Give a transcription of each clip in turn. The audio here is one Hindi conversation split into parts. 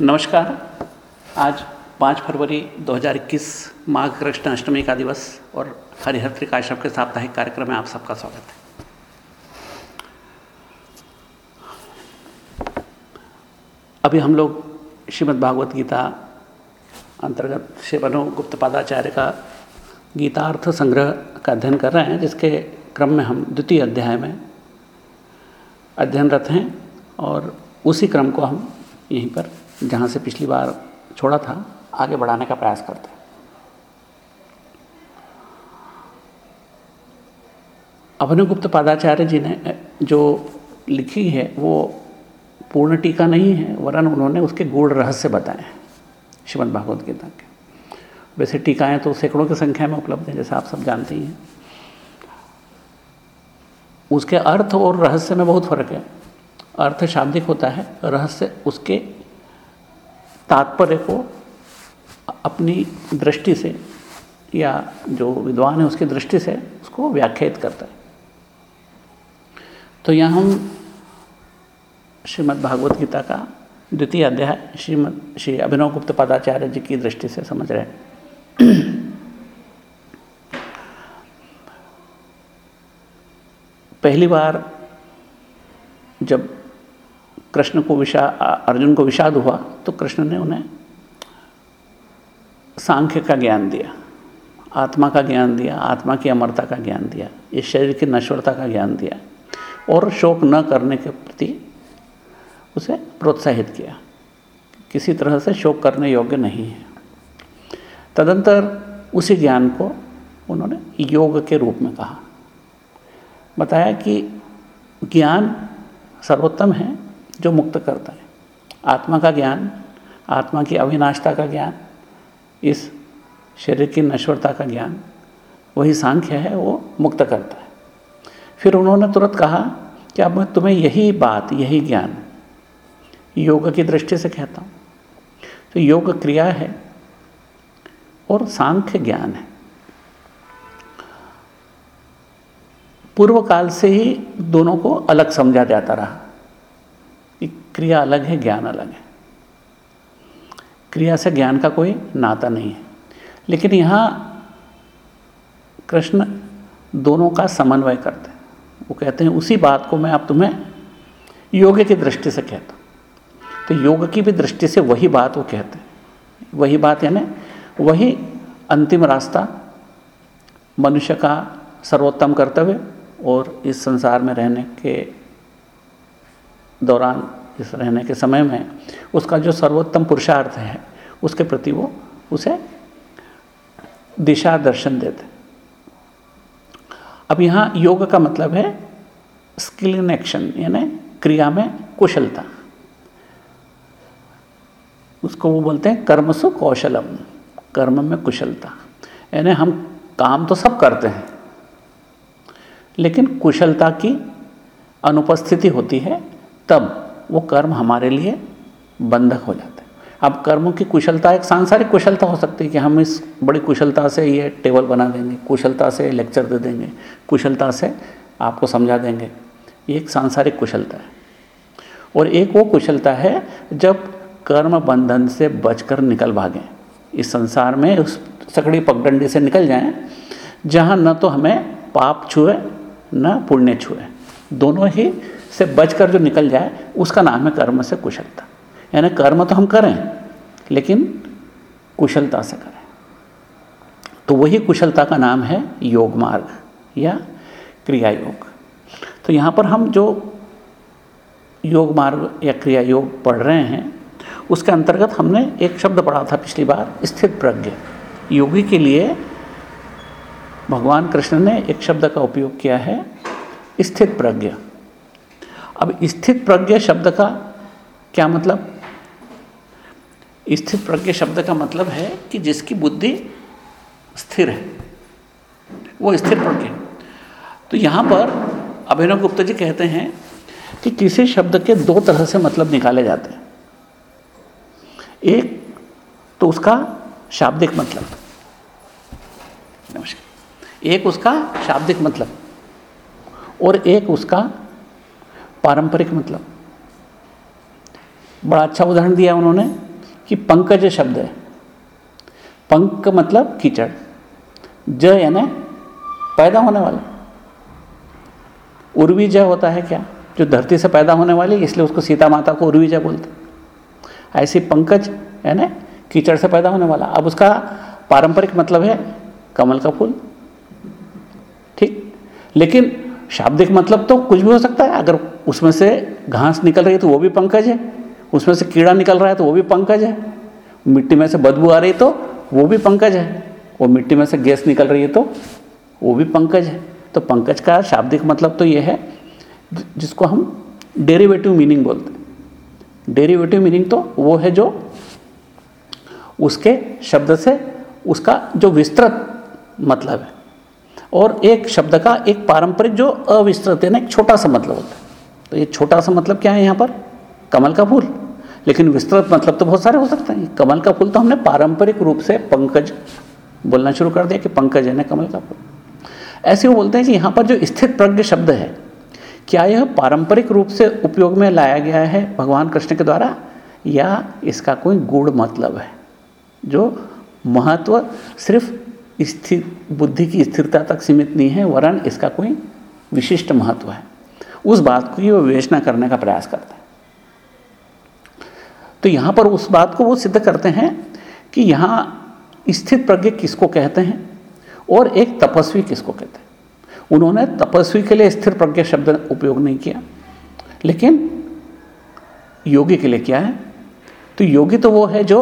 नमस्कार। आज 5 फरवरी 2021 माघ कृष्ण अष्टमी का दिवस और हरिहर त्रिकाश्यप के साप्ताहिक कार्यक्रम में आप सबका स्वागत है। अभी हम लोग श्रीमद् भागवत गीता अंतर्गत श्री बनो गुप्त पादाचार्य का गीतार्थ संग्रह का अध्ययन कर रहे हैं, जिसके क्रम में हम द्वितीय अध्याय में अध्ययनरत हैं और उसी क्रम को हम यहीं पर जहाँ से पिछली बार छोड़ा था, आगे बढ़ाने का प्रयास करते हैं। अभिनवगुप्त पादाचार्य जी ने जो लिखी है, वो पूर्ण टीका नहीं है, वरन उन्होंने उसके गूढ़ रहस्य बताए हैं, श्रीमद् भागवत गीता के। वैसे टीकाएँ तो सैकड़ों की संख्या में उपलब्ध हैं, जैसे आप सब जानते ही हैं। उसके अर्थ और रहस्य में बहुत फ़र्क है। अर्थ शाब्दिक होता है, रहस्य उसके तात्पर्य को अपनी दृष्टि से या जो विद्वान है उसकी दृष्टि से उसको व्याख्यात करता है। तो यहाँ हम श्रीमद् भागवत गीता का द्वितीय अध्याय, श्रीमद श्री अभिनव गुप्त पदाचार्य जी की दृष्टि से समझ रहे हैं। पहली बार जब कृष्ण को विषा अर्जुन को विषाद हुआ तो कृष्ण ने उन्हें सांख्य का ज्ञान दिया, आत्मा का ज्ञान दिया, आत्मा की अमरता का ज्ञान दिया इस शरीर की नश्वरता का ज्ञान दिया, और शोक न करने के प्रति उसे प्रोत्साहित किया। किसी तरह से शोक करने योग्य नहीं है। तदंतर उसी ज्ञान को उन्होंने योग के रूप में कहा। बताया कि ज्ञान सर्वोत्तम है जो मुक्त करता है। आत्मा का ज्ञान, आत्मा की अविनाशता का ज्ञान, इस शरीर की नश्वरता का ज्ञान, वही सांख्य है, वो मुक्त करता है। फिर उन्होंने तुरंत कहा कि अब मैं तुम्हें यही बात, यही ज्ञान योग की दृष्टि से कहता हूँ। तो योग क्रिया है और सांख्य ज्ञान है। पूर्व काल से ही दोनों को अलग समझा जाता रहा। क्रिया अलग है, ज्ञान अलग है। क्रिया से ज्ञान का कोई नाता नहीं है। लेकिन यहाँ कृष्ण दोनों का समन्वय करते हैं। वो कहते हैं, उसी बात को मैं आप तुम्हें योग की दृष्टि से कहता हूँ। तो योग की भी दृष्टि से वही बात वो कहते हैं। वही बात यानी वही अंतिम रास्ता मनुष्य का सर्वोत्तम कर्तव्य और इस संसार में रहने के दौरान इस रहने के समय में, उसका जो सर्वोत्तम पुरुषार्थ है, उसके प्रति वो उसे दिशा दर्शन देते अब यहाँ योग का मतलब है स्किल इन एक्शन यानी क्रिया में कुशलता। उसको वो बोलते हैं कर्मसु कौशलम, कर्म में कुशलता। यानी हम काम तो सब करते हैं, लेकिन कुशलता की अनुपस्थिति होती है तब। वो कर्म हमारे लिए बंधक हो जाते हैं। अब कर्मों की कुशलता, एक सांसारिक कुशलता हो सकती है कि हम इस बड़ी कुशलता से ये टेबल बना देंगे, कुशलता से लेक्चर दे देंगे, कुशलता से आपको समझा देंगे। ये एक सांसारिक कुशलता है। और एक वो कुशलता है जब कर्म बंधन से बचकर निकल भागें। इस संसार में उस सकड़ी पगडंडी से निकल जाएँ, जहाँ न तो हमें पाप छुए, न पुण्य छुए। दोनों ही से बचकर जो निकल जाए, उसका नाम है कर्म से कुशलता। यानी कर्म तो हम करें, लेकिन कुशलता से करें। तो वही कुशलता का नाम है योग मार्ग या क्रिया योग। तो यहाँ पर हम जो योग मार्ग या क्रिया योग पढ़ रहे हैं, उसके अंतर्गत हमने एक शब्द पढ़ा था पिछली बार स्थित प्रज्ञ। योगी के लिए भगवान कृष्ण ने एक शब्द का उपयोग किया है स्थित प्रज्ञ। अब स्थित प्रज्ञ शब्द का क्या मतलब? स्थित प्रज्ञ शब्द का मतलब है कि जिसकी बुद्धि स्थिर है, वो स्थिर प्रज्ञ तो यहाँ पर अभिनव गुप्ता जी कहते हैं कि किसी शब्द के दो तरह से मतलब निकाले जाते हैं। एक तो उसका शाब्दिक मतलब नमस्कार। एक उसका शाब्दिक मतलब और एक उसका पारंपरिक मतलब। बड़ा अच्छा उदाहरण दिया उन्होंने कि पंकज शब्द है। पंक मतलब कीचड़। ज यानी पैदा होने वाला। उर्वी जय होता है क्या? जो धरती से पैदा होने वाली, इसलिए उसको सीता माता को उर्वी जय बोलते ऐसी पंकज है ना कीचड़ से पैदा होने वाला। अब उसका पारंपरिक मतलब है कमल का फूल। ठीक? लेकिन शाब्दिक मतलब तो कुछ भी हो सकता है। अगर उसमें से घास निकल रही है तो वो भी पंकज है। उसमें से कीड़ा निकल रहा है तो वो भी पंकज है। मिट्टी में से बदबू आ रही तो वो भी पंकज है। वो मिट्टी में से गैस निकल रही है तो वो भी पंकज है। तो पंकज का शाब्दिक मतलब तो ये है, जिसको हम डेरिवेटिव मीनिंग बोलते हैं। डेरिवेटिव मीनिंग तो वो है जो उसके शब्द से उसका जो विस्तृत मतलब है। और एक शब्द का एक पारंपरिक जो अविस्तृत है ना एक छोटा सा मतलब होता है। तो ये छोटा सा मतलब क्या है यहाँ पर? कमल का फूल। लेकिन विस्तृत मतलब तो बहुत सारे हो सकते हैं। कमल का फूल तो हमने पारंपरिक रूप से पंकज बोलना शुरू कर दिया कि पंकज है ना कमल का फूल। ऐसे वो बोलते हैं कि यहाँ पर जो स्थित प्रज्ञ शब्द है, क्या यह पारंपरिक रूप से उपयोग में लाया गया है भगवान कृष्ण के द्वारा? या इसका कोई गुण मतलब है? जो महत्व सिर्फ़ स्थिर, बुद्धि की स्थिरता तक सीमित नहीं है, वरन इसका कोई विशिष्ट महत्व है। उस बात को वो विवेचना करने का प्रयास करते हैं। तो यहाँ पर उस बात को वो सिद्ध करते हैं कि यहाँ स्थित प्रज्ञ किसको कहते हैं और एक तपस्वी किसको कहते हैं। उन्होंने तपस्वी के लिए स्थिर प्रज्ञ शब्द उपयोग नहीं किया, लेकिन योगी के लिए क्या है। तो योगी तो वो है जो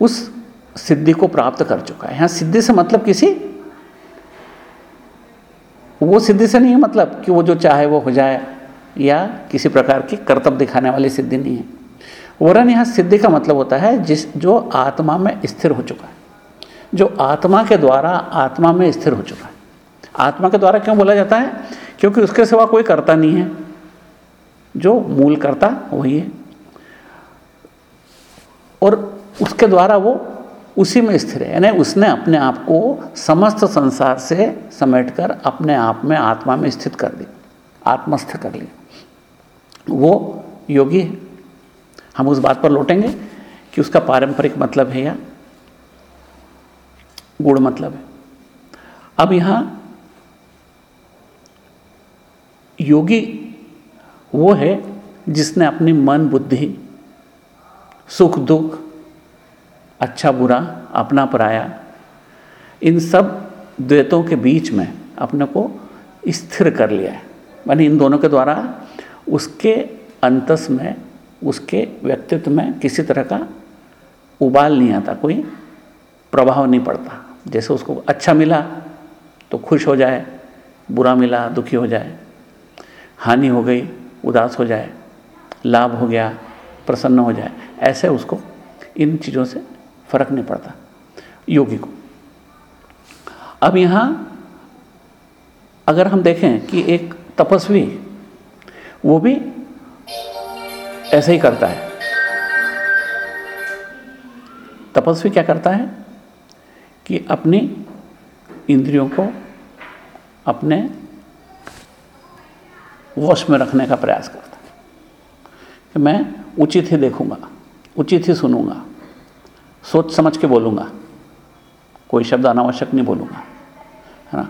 उस सिद्धि को प्राप्त कर चुका है। यहाँ सिद्धि से मतलब किसी वो सिद्धि से नहीं है मतलब कि वो जो चाहे वो हो जाए या किसी प्रकार की कर्तव्य दिखाने वाली सिद्धि नहीं है। वरन यहाँ सिद्धि का मतलब होता है जिस, जो आत्मा में स्थिर हो चुका है। जो आत्मा के द्वारा आत्मा में स्थिर हो चुका है। आत्मा के द्वारा क्यों बोला जाता है? क्योंकि उसके सिवा कोई करता नहीं है। जो मूल करता वही है। और उसके द्वारा वो उसी में स्थिर है। यानी उसने अपने आप को समस्त संसार से समेटकर अपने आप में आत्मा में स्थित कर दिया, आत्मस्थ कर लिया। वो योगी है। हम उस बात पर लौटेंगे कि उसका पारंपरिक मतलब है या गुण मतलब है। अब यहाँ योगी वो है जिसने अपनी मन बुद्धि, सुख दुख अच्छा बुरा अपना पराया। इन सब द्वैतों के बीच में अपने को स्थिर कर लिया है। यानी इन दोनों के द्वारा उसके अंतस में, उसके व्यक्तित्व में किसी तरह का उबाल नहीं आता, कोई प्रभाव नहीं पड़ता। जैसे उसको अच्छा मिला तो खुश हो जाए, बुरा मिला, दुखी हो जाए, हानि हो गई, उदास हो जाए, लाभ हो गया, प्रसन्न हो जाए, ऐसे उसको इन चीज़ों से फ़र्क नहीं पड़ता, योगी को। अब यहाँ अगर हम देखें कि एक तपस्वी, वो भी ऐसे ही करता है। तपस्वी क्या करता है कि अपनी इंद्रियों को अपने वश में रखने का प्रयास करता है। कि मैं उचित ही देखूँगा, उचित ही सुनूँगा। सोच समझ के बोलूँगा। कोई शब्द अनावश्यक नहीं बोलूँगा, है ना?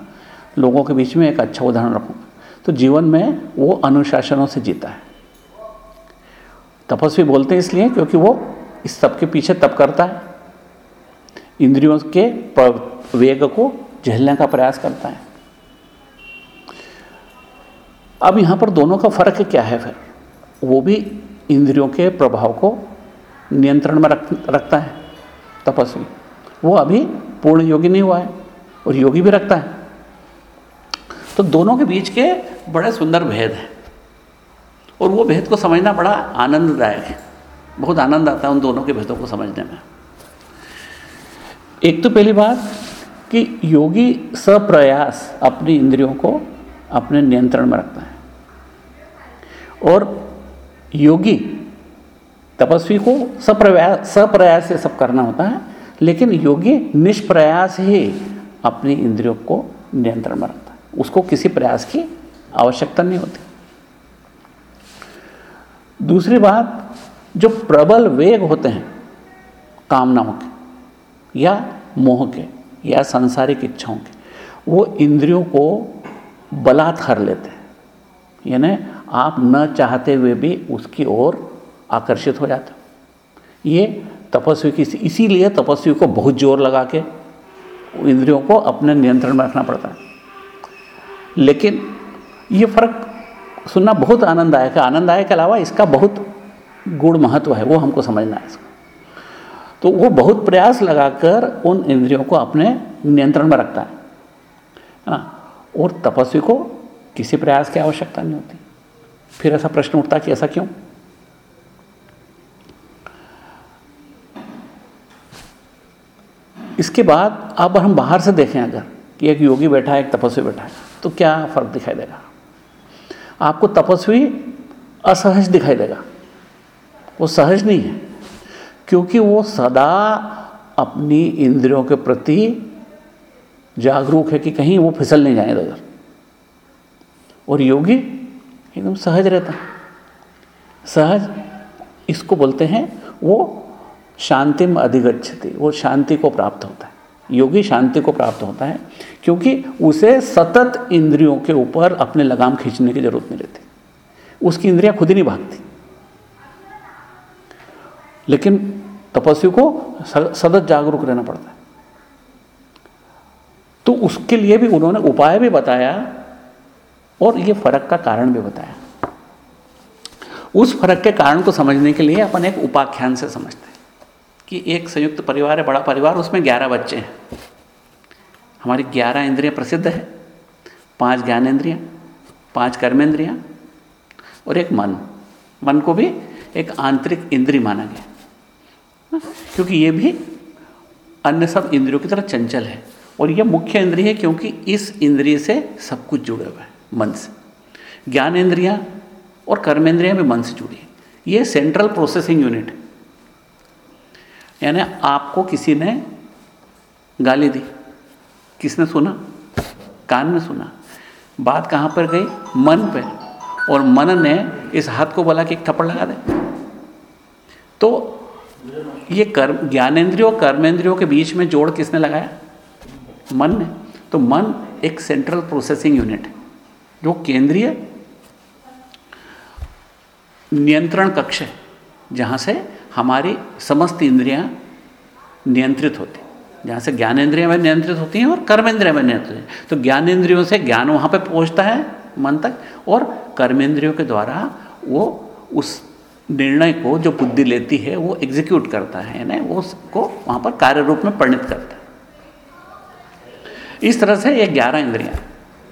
लोगों के बीच में एक अच्छा उदाहरण रखूँगा। तो जीवन में वो अनुशासनों से जीता है। तपस्वी बोलते हैं इसलिए क्योंकि वो इस सब के पीछे तप करता है। इंद्रियों के वेग को झेलने का प्रयास करता है। अब यहाँ पर दोनों का फ़र्क क्या है फिर? वो भी इंद्रियों के प्रभाव को नियंत्रण में रख, रखता है। तपस्वी। वो अभी पूर्ण योगी नहीं हुआ है और योगी भी रखता है। तो दोनों के बीच के बड़े सुंदर भेद हैं। और वो भेद को समझना बड़ा आनंददायक है। बहुत आनंद आता है उन दोनों के भेदों को समझने में। एक तो पहली बात कि योगी सप्रयास अपनी इंद्रियों को अपने नियंत्रण में रखता है। और योगी तपस्वी को सप्रयास सप्रयास से सब करना होता है, लेकिन योगी निष्प्रयास ही अपनी इंद्रियों को नियंत्रण में रखता है। उसको किसी प्रयास की आवश्यकता नहीं होती। दूसरी बात, जो प्रबल वेग होते हैं, कामनाओं के, या मोह के, या सांसारिक इच्छाओं के, वो इंद्रियों को बलात् हर लेते हैं। यानी आप न चाहते हुए भी उसकी ओर आकर्षित हो जाता। ये तपस्वी की इसीलिए तपस्वी को बहुत ज़ोर लगा के इंद्रियों को अपने नियंत्रण में रखना पड़ता है। लेकिन ये फ़र्क सुनना बहुत आनंददायक है। आनंददायक के अलावा इसका बहुत गुण महत्व है, वो हमको समझना है इसको। तो वो बहुत प्रयास लगाकर उन इंद्रियों को अपने नियंत्रण में रखता है। ना और तपस्वी को किसी प्रयास की आवश्यकता नहीं होती। फिर ऐसा प्रश्न उठता कि ऐसा क्यों? इसके बाद अब हम बाहर से देखें अगर कि एक योगी बैठा है, एक तपस्वी बैठा है तो क्या फ़र्क दिखाई देगा? आपको तपस्वी असहज दिखाई देगा। वो सहज नहीं है, क्योंकि वो सदा अपनी इंद्रियों के प्रति जागरूक है कि कहीं वो फिसल नहीं जाए उधर और योगी एकदम सहज रहता है। सहज, इसको बोलते हैं वो शांति में अधिगछति वो शांति को प्राप्त होता है। योगी शांति को प्राप्त होता है, क्योंकि उसे सतत इंद्रियों के ऊपर अपने लगाम खींचने की ज़रूरत नहीं रहती। उसकी इंद्रियाँ खुद ही नहीं भागती। लेकिन तपस्वी को सतत जागरूक रहना पड़ता है। तो उसके लिए भी उन्होंने उपाय भी बताया और ये फ़र्क का कारण भी बताया। उस फ़र्क के कारण को समझने के लिए अपन एक उपाख्यान से समझते हैं। कि एक संयुक्त परिवार है, बड़ा परिवार, उसमें ग्यारह बच्चे हैं। हमारी ग्यारह इंद्रियाँ प्रसिद्ध है। पाँच ज्ञानेन्द्रियाँ पाँच कर्मेंद्रियाँ और एक मन। मन को भी एक आंतरिक इंद्रिय माना गया। क्योंकि ये भी अन्य सब इंद्रियों की तरह चंचल है। और यह मुख्य इंद्रिय है क्योंकि इस इंद्रिय से सब कुछ जुड़े हुए हैं, मन से। ज्ञान इंद्रियाँ और कर्मेंद्रियाँ भी मन से जुड़ी हैं। ये सेंट्रल प्रोसेसिंग यूनिट है। यानी आपको किसी ने गाली दी। किसने सुना? कान में सुना। बात कहाँ पर गई? मन पे। और मन ने इस हाथ को बोला कि एक थप्पड़ लगा दे। तो ये कर्म ज्ञानेन्द्रियों कर्मेंद्रियों के बीच में जोड़ किसने लगाया? मन ने। तो मन एक सेंट्रल प्रोसेसिंग यूनिट है, जो केंद्रीय नियंत्रण कक्ष है, जहाँ से हमारी समस्त इंद्रियाँ नियंत्रित होती जहाँ से ज्ञानेंद्रियाँ में नियंत्रित होती हैं और कर्मेंद्रियाँ में नियंत्रित होती हैं। तो ज्ञानेंद्रियों से ज्ञान वहाँ पे पहुँचता है, मन तक, और कर्मेंद्रियों के द्वारा वो उस निर्णय को, जो बुद्धि लेती है, वो एग्जीक्यूट करता है, यानी वो उसको वहाँ पर कार्य रूप में परिणित करता है। इस तरह से ये ग्यारह इंद्रियाँ,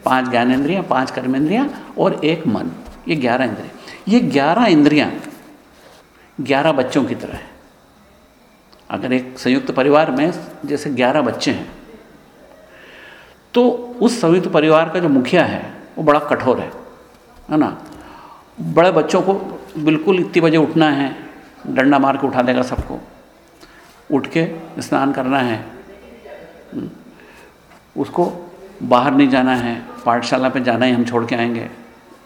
पाँच ज्ञानेन्द्रियाँ पाँच कर्मेंद्रियाँ और एक मन, ये ग्यारह इंद्रियाँ। ये ग्यारह इंद्रियाँ ग्यारह बच्चों की तरह है। अगर एक संयुक्त परिवार में जैसे ग्यारह बच्चे हैं तो उस संयुक्त परिवार का जो मुखिया है, वो बड़ा कठोर है है ना? बड़े बच्चों को बिल्कुल इतनी बजे उठना है, डंडा मार के उठा देगा सबको। उठ के स्नान करना है हम्म। उसको बाहर नहीं जाना है, पाठशाला पे जाना ही हम छोड़ के आएँगे।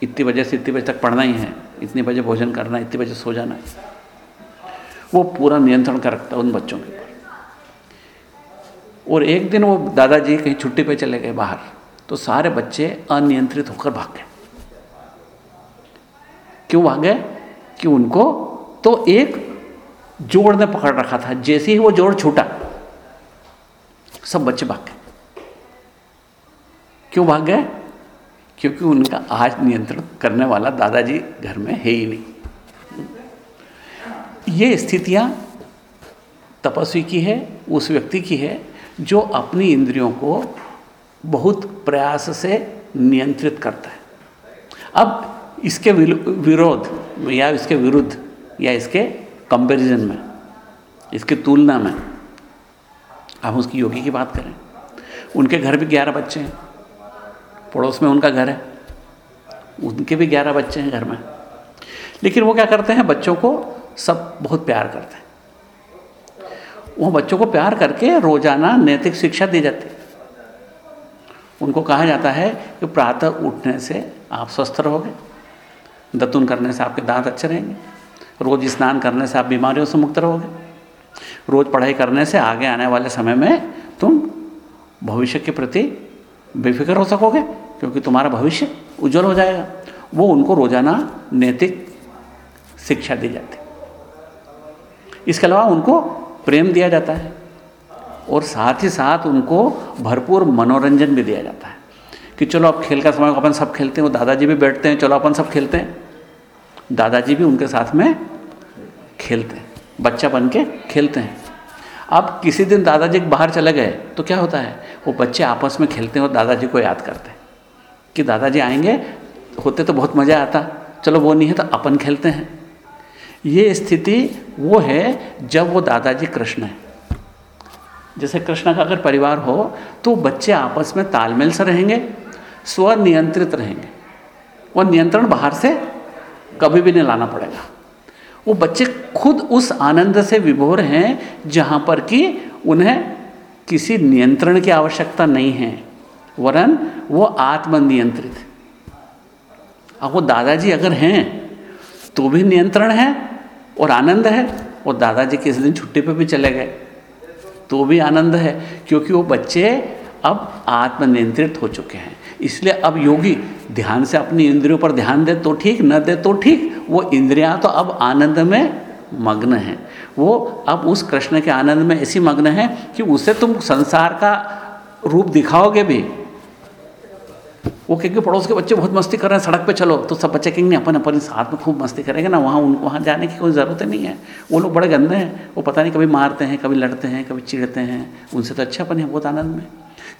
इतनी बजे से इतनी बजे तक पढ़ना ही है, इतनी बजे भोजन करना है, इतनी बजे सो जाना है। वो पूरा नियंत्रण कर रखता उन बच्चों के ऊपर। और एक दिन वो दादाजी कहीं छुट्टी पे चले गए बाहर तो सारे बच्चे अनियंत्रित होकर भाग गए। क्यों भाग गए? कि उनको तो एक जोड़ ने पकड़ रखा था, जैसे ही वो जोड़ छूटा, सब बच्चे भाग गए। क्यों भाग गए? क्योंकि उनका आज नियंत्रण करने वाला दादाजी घर में है ही नहीं। ये स्थितियाँ तपस्वी की है, उस व्यक्ति की है, जो अपनी इंद्रियों को बहुत प्रयास से नियंत्रित करता है। अब इसके विरोध या इसके विरुद्ध या इसके कंपैरिजन में, इसके तुलना में, हम उसकी योगी की बात करें। उनके घर भी ग्यारह बच्चे हैं। पड़ोस में उनका घर है। उनके भी ग्यारह बच्चे हैं घर में। लेकिन वो क्या करते हैं? बच्चों को सब बहुत प्यार करते हैं। वो बच्चों को प्यार करके रोज़ाना नैतिक शिक्षा दी जाती है। उनको कहा जाता है कि प्रातः उठने से आप स्वस्थ रहोगे, दतुन करने से आपके दांत अच्छे रहेंगे, रोज स्नान करने से आप बीमारियों से मुक्त रहोगे, रोज़ पढ़ाई करने से आगे आने वाले समय में तुम भविष्य के प्रति बेफिक्र हो सकोगे, क्योंकि तुम्हारा भविष्य उज्जवल हो जाएगा। वो उनको रोज़ाना नैतिक शिक्षा दी जाती इसके अलावा उनको प्रेम दिया जाता है और साथ ही साथ उनको भरपूर मनोरंजन भी दिया जाता है कि चलो अब खेल का समय, अपन सब खेलते हैं, वो दादाजी भी बैठते हैं, चलो अपन सब खेलते हैं। दादाजी भी उनके साथ में खेलते हैं, बच्चा बन के खेलते हैं। अब किसी दिन दादाजी बाहर चले गए तो क्या होता है, वो बच्चे आपस में खेलते हैं और दादाजी को याद करते हैं कि दादाजी आएँगे, होते तो बहुत मज़ा आता, चलो वो नहीं है तो अपन खेलते हैं। ये स्थिति वो है जब वो दादाजी कृष्ण है। जैसे कृष्ण का अगर परिवार हो तो बच्चे आपस में तालमेल से रहेंगे, स्वनियंत्रित रहेंगे। और नियंत्रण बाहर से कभी भी नहीं लाना पड़ेगा। वो बच्चे खुद उस आनंद से विभोर हैं, जहाँ पर कि उन्हें किसी नियंत्रण की आवश्यकता नहीं है, वरन वो आत्मनियंत्रित अब वो दादाजी अगर हैं तो भी नियंत्रण है और आनंद है। और दादाजी किस दिन छुट्टी पे भी चले गए। तो भी आनंद है, क्योंकि वो बच्चे अब आत्मनियंत्रित हो चुके हैं। इसलिए अब योगी ध्यान से अपनी इंद्रियों पर ध्यान दे तो ठीक, न दे तो ठीक। वो इंद्रियाँ तो अब आनंद में मग्न हैं। वो अब उस कृष्ण के आनंद में ऐसी मग्न है कि उसे तुम संसार का रूप दिखाओगे भी। वो कहेंगे, पड़ोस के बच्चे बहुत मस्ती कर रहे हैं, सड़क पे चलो। तो सब बच्चे कहेंगे अपन अपन साथ में खूब मस्ती करेंगे ना, वहाँ उन, वहाँ जाने की कोई ज़रूरत नहीं है। वो लोग बड़े गंदे हैं, वो पता नहीं कभी मारते हैं, कभी लड़ते हैं, कभी चिड़ते हैं। उनसे तो अच्छा अपन है बहुत आनंद में।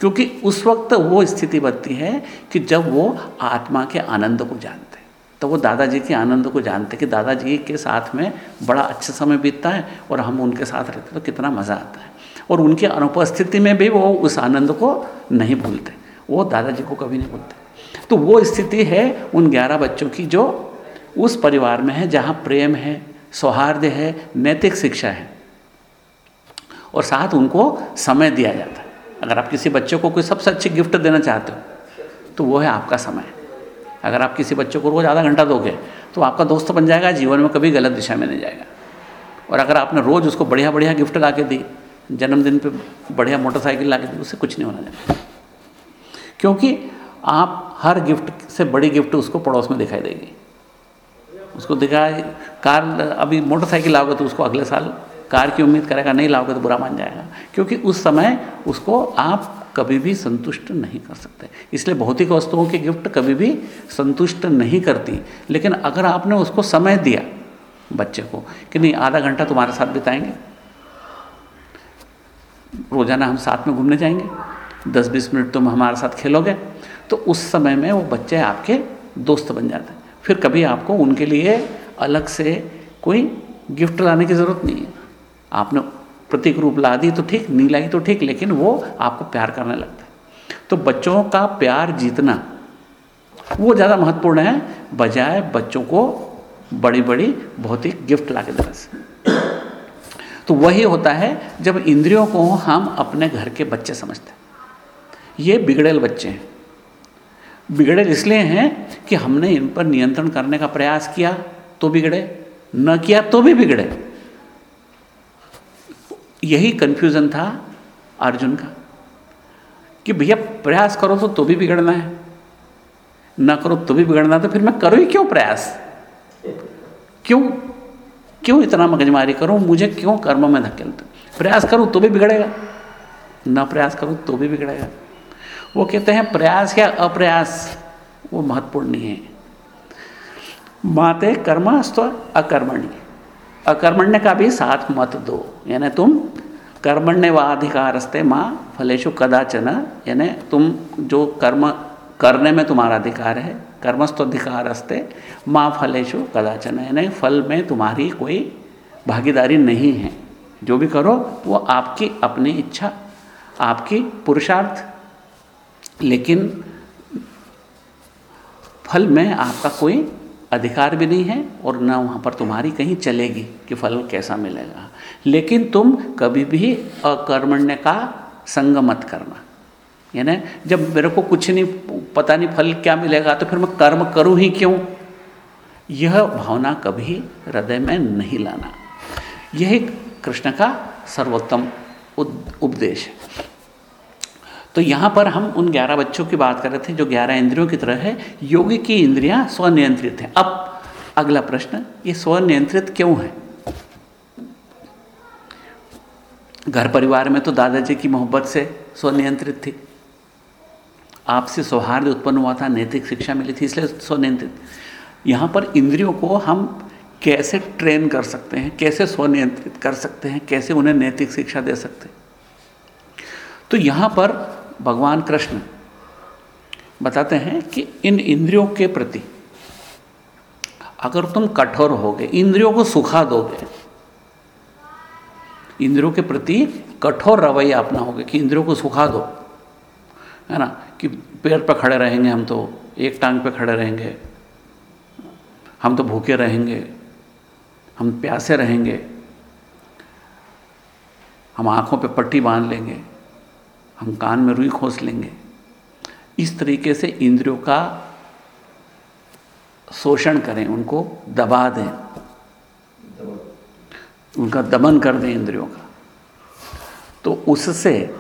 क्योंकि उस वक्त वो स्थिति बनती है कि जब वो आत्मा के आनंद को जानते तो वो दादाजी के आनंद को जानते कि दादाजी के साथ में बड़ा अच्छा समय बीतता है और हम उनके साथ रहते तो कितना मज़ा आता है। और उनकी अनुपस्थिति में भी वो उस आनंद को नहीं भूलते। वो दादाजी को कभी नहीं भूलते तो वो स्थिति है उन ग्यारह बच्चों की जो उस परिवार में है, जहाँ प्रेम है, सौहार्द है, नैतिक शिक्षा है। और साथ उनको समय दिया जाता है। अगर आप किसी बच्चे को कोई सबसे अच्छी गिफ्ट देना चाहते हो तो वो है आपका समय। अगर आप किसी बच्चे को रोज़ आधा घंटा दोगे तो आपका दोस्त बन जाएगा, जीवन में कभी गलत दिशा में नहीं जाएगा। और अगर आपने रोज़ उसको बढ़िया बढ़िया गिफ्ट ला के दी, जन्मदिन पे बढ़िया मोटरसाइकिल ला के दी, उससे कुछ नहीं होना चाहिए। क्योंकि आप हर गिफ्ट से बड़ी गिफ्ट उसको पड़ोस में दिखाई देगी। उसको दिखाए, कार अभी मोटरसाइकिल लाओगे तो उसको अगले साल कार की उम्मीद करेगा, नहीं लाओगे तो बुरा मान जाएगा। क्योंकि उस समय उसको आप कभी भी संतुष्ट नहीं कर सकते। इसलिए भौतिक वस्तुओं की गिफ्ट कभी भी संतुष्ट नहीं करती। लेकिन अगर आपने उसको समय दिया बच्चे को कि नहीं, आधा घंटा तुम्हारे साथ बिताएँगे, रोज़ाना हम साथ में घूमने जाएँगे दस बीस मिनट तुम हमारे साथ खेलोगे तो उस समय में वो बच्चे आपके दोस्त बन जाते हैं। फिर कभी आपको उनके लिए अलग से कोई गिफ्ट लाने की ज़रूरत नहीं है। आपने प्रतीक रूप ला दी तो ठीक, नहीं लाई तो ठीक, लेकिन वो आपको प्यार करने लगता है। तो बच्चों का प्यार जीतना, वो ज़्यादा महत्वपूर्ण है, बजाय बच्चों को बड़ी बड़ी भौतिक गिफ्ट ला के देने से। तो वही होता है जब इंद्रियों को हम अपने घर के बच्चे समझते हैं। ये बिगड़ेल बच्चे हैं। बिगड़ेल इसलिए हैं कि हमने इन पर नियंत्रण करने का प्रयास किया तो बिगड़े, न किया तो भी बिगड़े। यही कंफ्यूजन था अर्जुन का कि भैया प्रयास करो तो तो भी बिगड़ना है। ना करो तो भी बिगड़ना तो फिर मैं करूँ ही क्यों प्रयास? क्यों? क्यों इतना मगजमारी करूँ? मुझे क्यों कर्म में धकेलते? प्रयास करूँ तो भी बिगड़ेगा। ना प्रयास करूँ तो भी बिगड़ेगा। वो कहते हैं, प्रयास या अप्रयास? वो महत्वपूर्ण नहीं है। माते कर्मास्त्व अकर्मण्य अकर्मण्य का भी साथ मत दो। यानी तुम कर्मण्य व अधिकारस्ते माँ फलेशु कदाचन। यानी तुम जो कर्म करने में तुम्हारा अधिकार है कर्मस्थ अधिकार अस्ते माँ फलेशु कदाचन। यानी फल में तुम्हारी कोई भागीदारी नहीं है। जो भी करो, वो आपकी अपनी इच्छा, आपकी पुरुषार्थ लेकिन फल में आपका कोई अधिकार भी नहीं है और ना वहाँ पर तुम्हारी कहीं चलेगी कि फल कैसा मिलेगा। लेकिन तुम कभी भी अकर्मण्य का संग मत करना। यानी जब मेरे को कुछ नहीं, पता नहीं फल क्या मिलेगा तो फिर मैं कर्म करूँ ही क्यों? यह भावना कभी हृदय में नहीं लाना। यही कृष्ण का सर्वोत्तम उपदेश है। तो यहाँ पर हम उन ग्यारह बच्चों की बात कर रहे थे, जो ग्यारह इंद्रियों की तरह है। योगी की इंद्रियाँ स्वनियंत्रित हैं। अब अगला प्रश्न, ये स्वनियंत्रित क्यों है? घर परिवार में तो दादाजी की मोहब्बत से स्वनियंत्रित थी। आपसे सौहार्द उत्पन्न हुआ था, नैतिक शिक्षा मिली थी, इसलिए स्वनियंत्रित। यहाँ पर इंद्रियों को हम कैसे ट्रेन कर सकते हैं, कैसे स्वनियंत्रित कर सकते हैं, कैसे उन्हें नैतिक शिक्षा दे सकते हैं? तो यहाँ पर भगवान कृष्ण बताते हैं कि इन इंद्रियों के प्रति अगर तुम कठोर होगे, इंद्रियों को सुखा दोगे, इंद्रियों के प्रति कठोर रवैया अपना अपनाओगे कि इंद्रियों को सुखा दो, है ना? कि पेड़ पर खड़े रहेंगे हम तो एक टांग पे खड़े रहेंगे, हम तो भूखे रहेंगे, हम प्यासे रहेंगे, हम आँखों पे पट्टी बाँध लेंगे। हम कान में रुई खोस लेंगे। इस तरीके से इंद्रियों का शोषण करें, उनको दबा दें। उनका दमन कर दें इंद्रियों का। तो उससे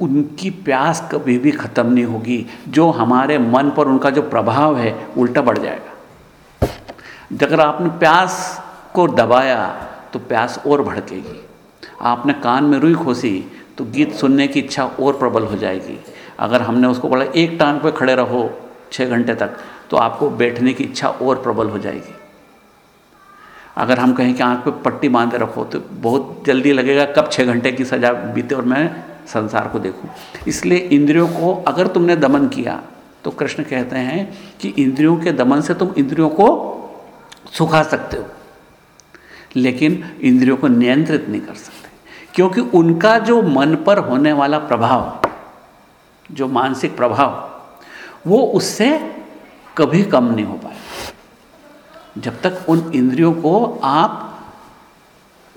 उनकी प्यास कभी भी ख़त्म नहीं होगी। जो हमारे मन पर उनका जो प्रभाव है, उल्टा बढ़ जाएगा। अगर आपने प्यास को दबाया तो प्यास और भड़केगी। आपने कान में रुई खोसी तो गीत सुनने की इच्छा और प्रबल हो जाएगी। अगर हमने उसको बोला, एक टांग पे खड़े रहो छः घंटे तक तो आपको बैठने की इच्छा और प्रबल हो जाएगी। अगर हम कहें कि आँख पे पट्टी बांधे रखो तो बहुत जल्दी लगेगा, कब छः घंटे की सज़ा बीते और मैं संसार को देखूँ? इसलिए इंद्रियों को अगर तुमने दमन किया तो कृष्ण कहते हैं कि इंद्रियों के दमन से तुम इंद्रियों को सुखा सकते हो, लेकिन इंद्रियों को नियंत्रित नहीं कर सकते। क्योंकि उनका जो मन पर होने वाला प्रभाव, जो मानसिक प्रभाव, वो उससे कभी कम नहीं हो पाए जब तक उन इंद्रियों को आप,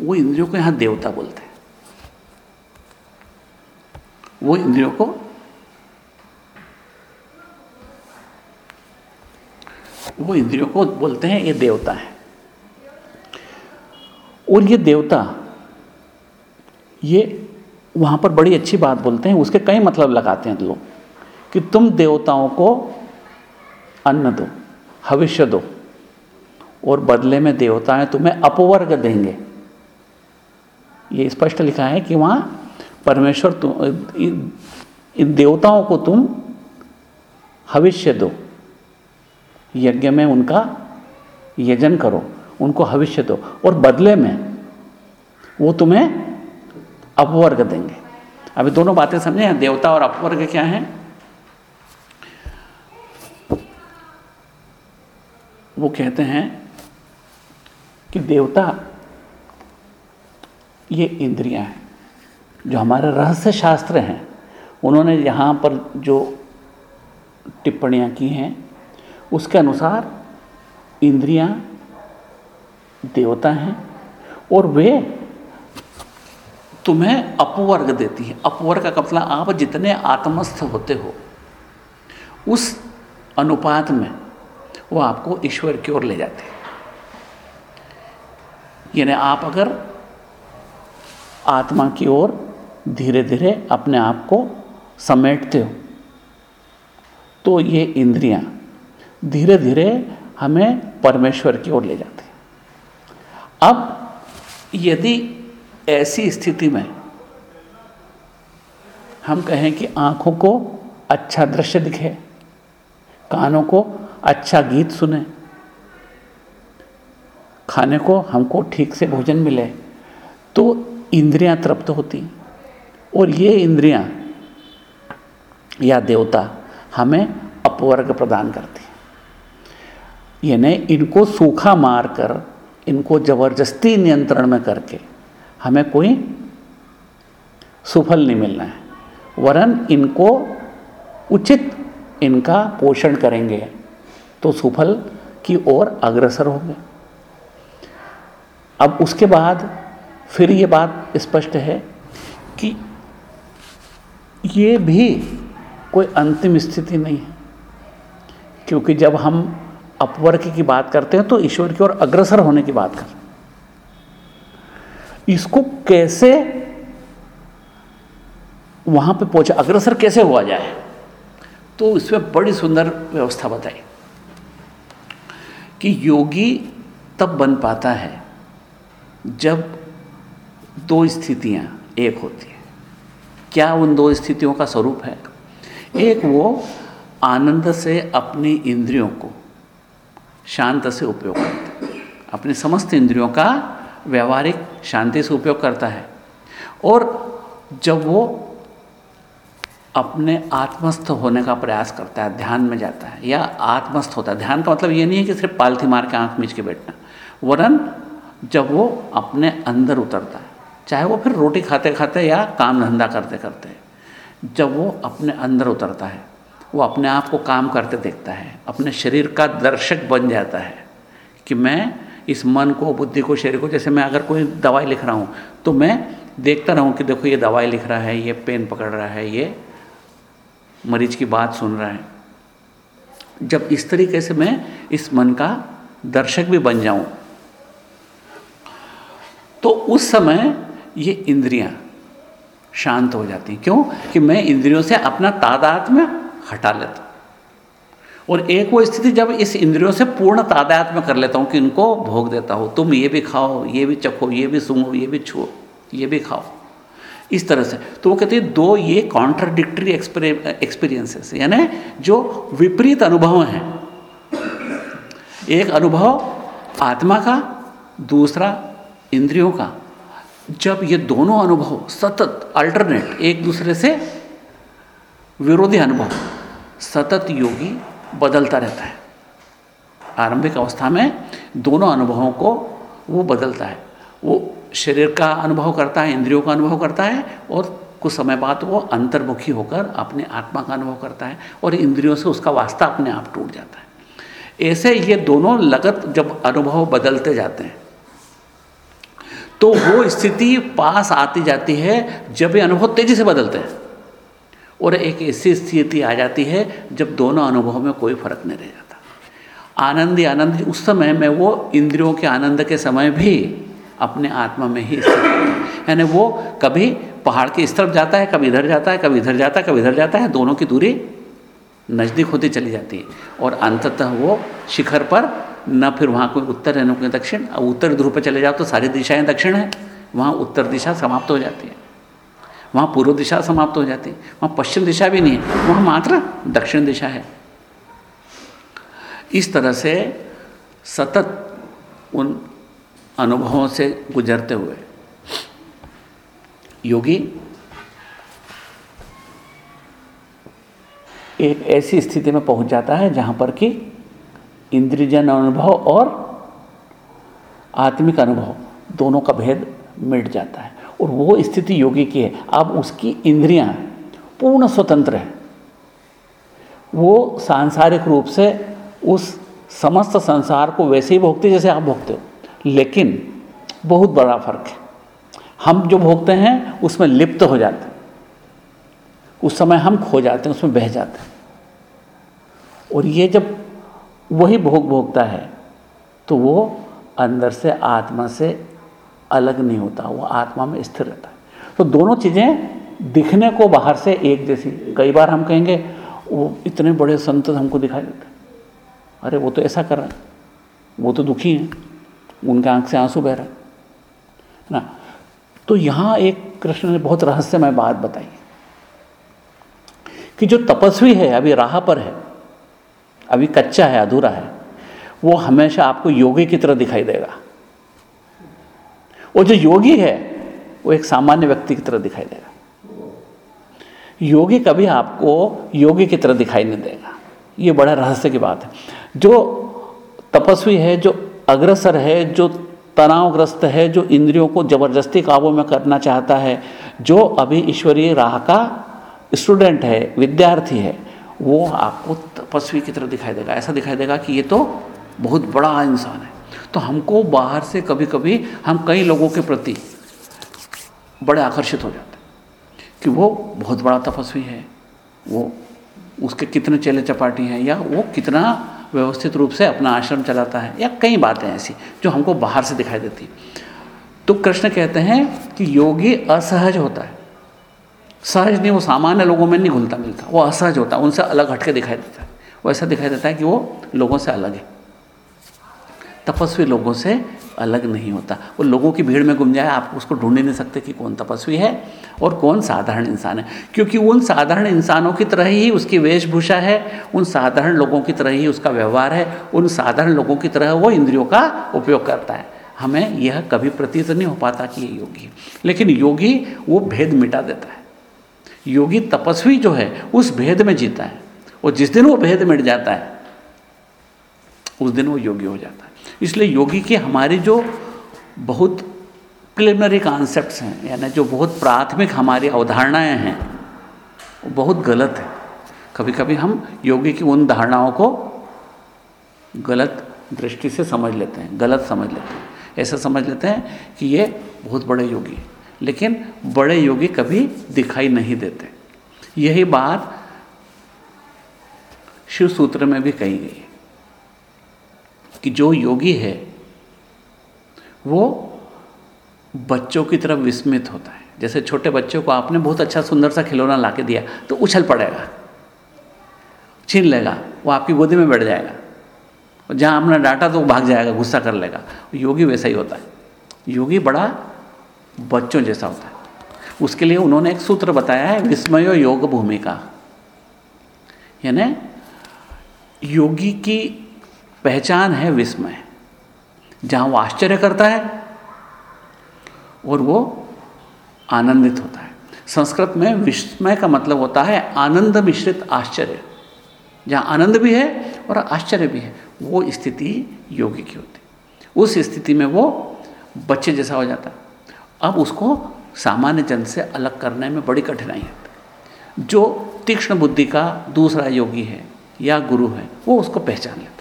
वो इंद्रियों को यहाँ देवता बोलते हैं। वो इंद्रियों को वो इंद्रियों को बोलते हैं, ये देवता है। और ये देवता ये वहाँ पर बड़ी अच्छी बात बोलते हैं, उसके कई मतलब लगाते हैं लोग, कि तुम देवताओं को अन्न दो भविष्य दो, और बदले में देवताएँ तुम्हें अपवर्ग देंगे। ये स्पष्ट लिखा है कि वहाँ परमेश्वर तुम इन देवताओं को तुम भविष्य दो, यज्ञ में उनका यजन करो, उनको भविष्य दो, और बदले में वो तुम्हें अपवर्ग देंगे। अभी दोनों बातें समझे हैं, देवता और अपवर्ग क्या है? वो कहते हैं कि देवता, ये इंद्रियाँ हैं, जो हमारे रहस्य शास्त्र हैं। उन्होंने यहाँ पर जो टिप्पणियाँ की हैं, उसके अनुसार इंद्रियाँ देवता हैं और वे तुम्हें अपवर्ग देती है। अपवर्ग का मतलब आप जितने आत्मस्थ होते हो, उस अनुपात में वो आपको ईश्वर की ओर ले जाते हैं। यानी आप अगर आत्मा की ओर धीरे धीरे अपने आप को समेटते हो तो ये इंद्रियाँ धीरे धीरे हमें परमेश्वर की ओर ले जाते हैं। अब यदि ऐसी स्थिति में हम कहें कि आँखों को अच्छा दृश्य दिखे, कानों को अच्छा गीत सुने, खाने को हमको ठीक से भोजन मिले तो इंद्रियाँ तृप्त होती। और ये इंद्रियाँ या देवता हमें अपवर्ग प्रदान करती। यानी इनको सूखा मारकर, इनको ज़बरदस्ती नियंत्रण में करके हमें कोई सुफल नहीं मिलना है। वरन इनको उचित इनका पोषण करेंगे तो सुफल की ओर अग्रसर होंगे। अब उसके बाद फिर ये बात स्पष्ट है कि ये भी कोई अंतिम स्थिति नहीं है। क्योंकि जब हम अपवर्ग की बात करते हैं तो ईश्वर की ओर अग्रसर होने की बात करते हैं। इसको कैसे वहाँ पे पहुँचा? अग्रसर कैसे हुआ जाए? तो इसमें बड़ी सुंदर व्यवस्था बताई कि योगी तब बन पाता है जब दो स्थितियाँ एक होती हैं। क्या उन दो स्थितियों का स्वरूप है? एक वो आनंद से अपनी इंद्रियों को शांत से उपयोग करते अपने समस्त इंद्रियों का व्यवहारिक शांति से उपयोग करता है। और जब वो अपने आत्मस्थ होने का प्रयास करता है, ध्यान में जाता है, या आत्मस्थ होता है, ध्यान का मतलब ये नहीं है कि सिर्फ़ पालथी मार के आँख मीच के बैठना, वरन जब वो अपने अंदर उतरता है, चाहे वो फिर रोटी खाते खाते या काम धंधा करते करते, जब वो अपने अंदर उतरता है, वो अपने आप को काम करते देखता है, अपने शरीर का दर्शक बन जाता है कि मैं इस मन को, बुद्धि को, शरीर को, जैसे मैं अगर कोई दवाई लिख रहा हूँ तो मैं देखता रहूँ कि देखो ये दवाई लिख रहा है, ये पेन पकड़ रहा है, ये मरीज़ की बात सुन रहा है। जब इस तरीके से मैं इस मन का दर्शक भी बन जाऊँ तो उस समय ये इंद्रियाँ शांत हो जाती हैं। क्यों? कि मैं इंद्रियों से अपना तादाद में हटा लेता और एक वो स्थिति जब इस इंद्रियों से पूर्ण तादाद में कर लेता हूँ कि इनको भोग देता हूँ, तुम ये भी खाओ, ये भी चखो, ये भी सुनो ये भी छुओ, ये भी खाओ। इस तरह से। तो वो कहते हैं, दो ये कॉन्ट्राडिक्टरी एक्सपीरियंसेस यानी जो विपरीत अनुभव हैं। एक अनुभव आत्मा का, दूसरा इंद्रियों का। जब ये दोनों अनुभव सतत अल्टरनेट एक दूसरे से विरोधी अनुभव, सतत योगी बदलता रहता है। आरंभिक अवस्था में दोनों अनुभवों को वो बदलता है। वो शरीर का अनुभव करता है, इंद्रियों का अनुभव करता है और कुछ समय बाद वो अंतर्मुखी होकर अपने आत्मा का अनुभव करता है और इंद्रियों से उसका वास्ता अपने आप टूट जाता है। ऐसे ये दोनों लगत जब अनुभव बदलते जाते हैं तो वो स्थिति पास आती जाती है जब ये अनुभव तेज़ी से बदलते हैं। और एक ऐसी स्थिति आ जाती है जब दोनों अनुभव में कोई फ़र्क नहीं रह जाता। आनंद ही आनंद उस समय में वो इंद्रियों के आनंद के समय भी अपने आत्मा में ही स्थित यानी वो कभी पहाड़ के इस तरफ़ जाता है, कभी इधर जाता है, कभी इधर जाता है, कभी इधर जाता है, दोनों की दूरी नज़दीक होती चली जाती है। और अंततः वो शिखर पर न फिर वहाँ कोई उत्तर है न कोई दक्षिण। अब उत्तर ध्रुव पर चले जाओ तो सारी दिशाएँ दक्षिण है। वहाँ उत्तर दिशा समाप्त हो जाती है। वहाँ पूर्व दिशा समाप्त हो जाती है वहाँ पश्चिम दिशा भी नहीं है, वहाँ मात्र दक्षिण दिशा है। इस तरह से सतत उन अनुभवों से गुजरते हुए योगी एक ऐसी स्थिति में पहुँच जाता है जहाँ पर कि इंद्रियजन अनुभव और आत्मिक अनुभव दोनों का भेद मिट जाता है। और वो स्थिति योगी की है। अब उसकी इंद्रियाँ पूर्ण स्वतंत्र है। वो सांसारिक रूप से उस समस्त संसार को वैसे ही भोगते जैसे आप भोगते हो। लेकिन बहुत बड़ा फ़र्क है। हम जो भोगते हैं, उसमें लिप्त हो जाते हैं। उस समय हम खो जाते हैं, उसमें बह जाते हैं। और ये जब वही भोग भोगता है तो वो अंदर से आत्मा से अलग नहीं होता, वो आत्मा में स्थिर रहता है। तो दोनों चीज़ें दिखने को बाहर से एक जैसी, कई बार हम कहेंगे, वो इतने बड़े संत हमको दिखाई देते अरे, वो तो ऐसा कर रहा है। वो तो दुखी हैं। उनके आँख से आँसू बह रहा है। ना? तो यहाँ एक कृष्ण ने बहुत रहस्यमय बात बताई कि जो तपस्वी है, अभी राह पर है, अभी कच्चा है, अधूरा है, वो हमेशा आपको योगी की तरह दिखाई देगा। वो जो योगी है, वो एक सामान्य व्यक्ति की तरह दिखाई देगा। योगी कभी आपको योगी की तरह दिखाई नहीं देगा। ये बड़ा रहस्य की बात है। जो तपस्वी है, जो अग्रसर है, जो तनावग्रस्त है, जो इंद्रियों को ज़बरदस्ती काबू में करना चाहता है, जो अभी ईश्वरीय राह का स्टूडेंट है, विद्यार्थी है, वो आपको तपस्वी की तरह दिखाई देगा। ऐसा दिखाई देगा कि ये तो बहुत बड़ा इंसान है। तो हमको बाहर से कभी कभी हम कई लोगों के प्रति बड़े आकर्षित हो जाते हैं कि वो बहुत बड़ा तपस्वी है, वो उसके कितने चेले चपाटी हैं या वो कितना व्यवस्थित रूप से अपना आश्रम चलाता है या कई बातें ऐसी जो हमको बाहर से दिखाई देती तो कृष्ण कहते हैं कि योगी असहज होता है। सहज नहीं, वो सामान्य लोगों में नहीं घुलता मिलता, वो असहज होता है, उनसे अलग हटके दिखाई देता है। वो ऐसा दिखाई देता है कि वो लोगों से अलग है। तपस्वी लोगों से अलग नहीं होता। वो लोगों की भीड़ में गुम जाए, आप उसको ढूंढ नहीं सकते कि कौन तपस्वी है और कौन साधारण इंसान है। क्योंकि उन साधारण इंसानों की तरह ही उसकी वेशभूषा है, उन साधारण लोगों की तरह ही उसका व्यवहार है, उन साधारण लोगों की तरह वो इंद्रियों का उपयोग करता है। हमें यह कभी प्रतीत नहीं हो पाता कि ये योगी लेकिन योगी वो भेद मिटा देता है। योगी तपस्वी जो है, उस भेद में जीता है। और जिस दिन वो भेद मिट जाता है, उस दिन वो योगी हो जाता है। इसलिए योगी की हमारी जो बहुत प्रिलिमिनरी कॉन्सेप्ट्स हैं, यानी जो बहुत प्राथमिक हमारी अवधारणाएँ हैं, वो बहुत गलत है। कभी कभी हम योगी की उन धारणाओं को गलत दृष्टि से समझ लेते हैं, गलत समझ लेते हैं। ऐसा समझ लेते हैं कि ये बहुत बड़े योगी हैं, लेकिन बड़े योगी कभी दिखाई नहीं देते। यही बात शिव सूत्र में भी कही गई कि जो योगी है, वो बच्चों की तरफ़ विस्मित होता है। जैसे छोटे बच्चों को आपने बहुत अच्छा सुंदर सा खिलौना ला के दिया तो उछल पड़ेगा, छीन लेगा, वो आपकी गोदी में बैठ जाएगा, और जहाँ आपने डांटा तो वो भाग जाएगा, गुस्सा कर लेगा। योगी वैसा ही होता है। योगी बड़ा बच्चों जैसा होता है। उसके लिए उन्होंने एक सूत्र बताया है, विस्मयो योग भूमिका। यानी योगी की पहचान है विस्मय, जहाँ वो आश्चर्य करता है और वो आनंदित होता है। संस्कृत में विस्मय का मतलब होता है आनंद मिश्रित आश्चर्य, जहाँ आनंद भी है और आश्चर्य भी है। वो स्थिति योगी की होती उस स्थिति में वो बच्चे जैसा हो जाता है। अब उसको सामान्य जन से अलग करने में बड़ी कठिनाई है। जो तीक्ष्ण बुद्धि का दूसरा योगी है या गुरु है, वो उसको पहचान लेता है।